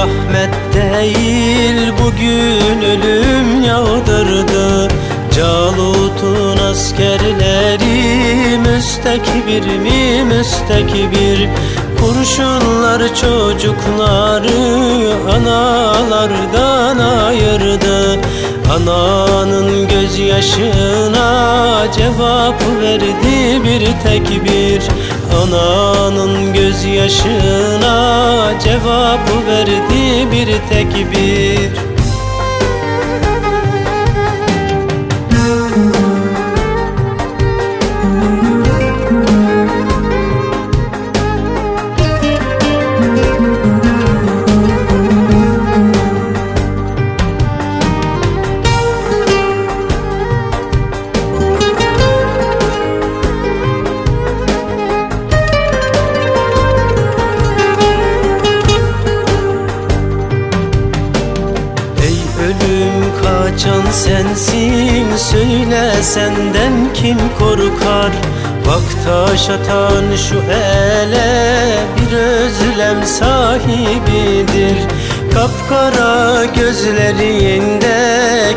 Rahmet değil bugün ölüm yağdırdı. Calut'un askerleri müstekbir mi müstekbir Kurşunlar çocukları analardan ayırdı. Ananın gözyaşına cevap verdi bir tek bir Ananın gözyaşına cevap verdi bir tek bir kaçan sensin Söyle senden kim korkar? Bak taş atan şu ele Bir özlem sahibidir. Kapkara gözlerinde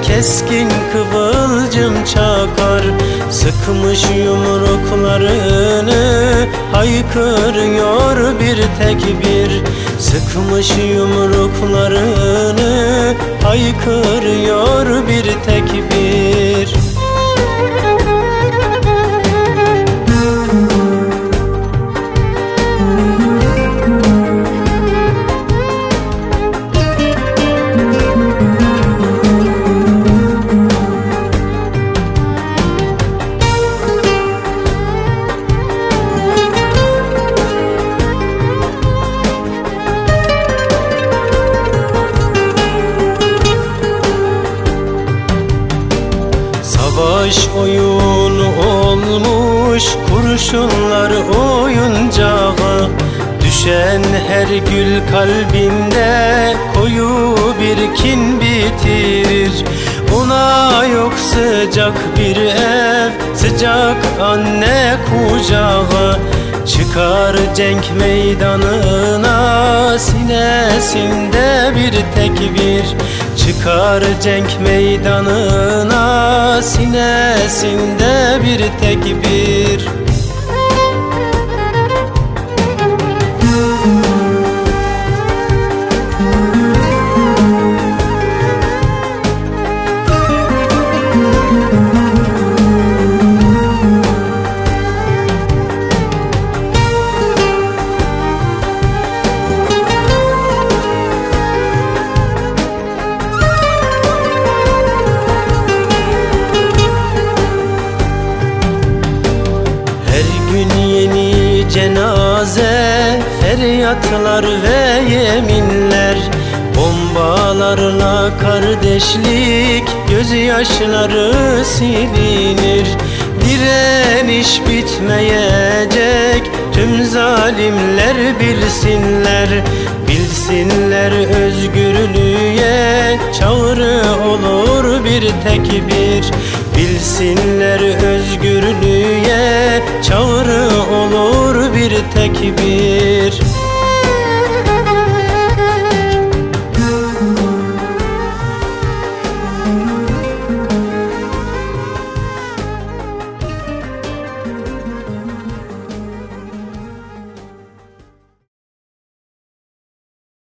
keskin kıvılcım çakar. Sıkmış yumruklarını haykırıyor bir tek bir Sıkmış yumruklarını haykırıyor bir tek bir kurşunlar oyuncağı Düşen her gül kalbinde koyu bir kin bitirir Ona yok sıcak bir ev, sıcak anne kucağı. Çıkar cenk meydanına sinesinde bir tek bir Çıkar cenk meydanına sinesinde bir tek bir Cenaze feryatlar ve yeminler. Bombalarla kardeşlik gözyaşları silinir. Direniş bitmeyecek tüm zalimler bilsinler. Bilsinler özgürlüğe çağrı olur bir tekbir. Bilsinler özgürlüğe çağrı Take you.